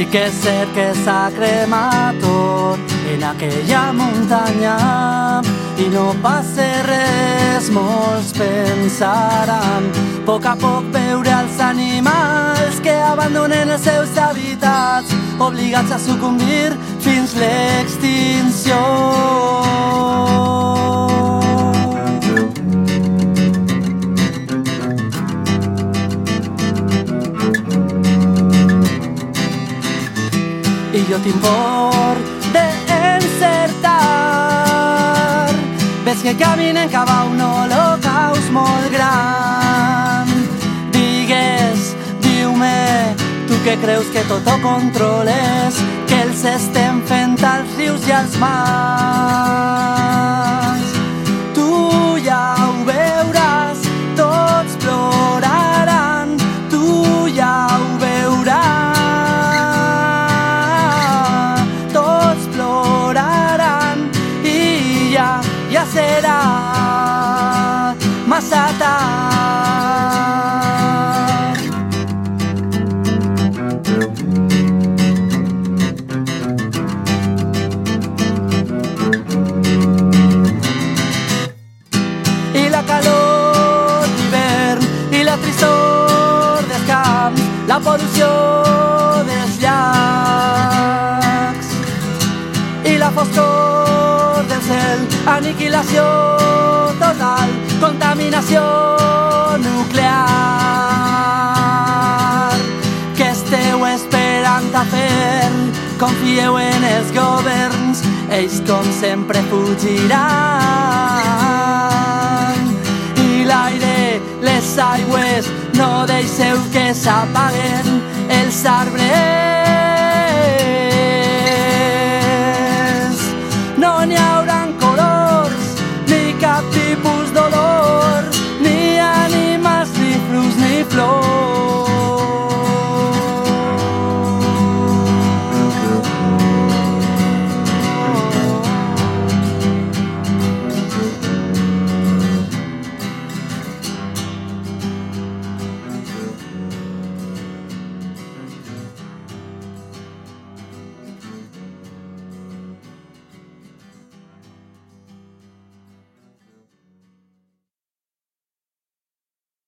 Sí que és cert que s'ha cremat tot en aquella muntanya i no passa res, molts pensaran poc a poc veure els animals que abandonen els seus habitats obligats a sucumbir fins l'extinció. I jo tinc por d'encertar. Ves que caminen cap a un holocaust molt gran. Digues, diu-me, tu que creus que tot ho controles, que els estem fent als rius i als mars. Ja serà massa tard. i la calor d'hivern i la tristor dels camps, la pol·lució dels llacs i la foscor del cel, aniquilació total, contaminació nuclear. Què esteu esperant a fer? Confieu en els governs, ells com sempre fugiran. I l'aire, les aigües, no deixeu que s'apaguen els arbres.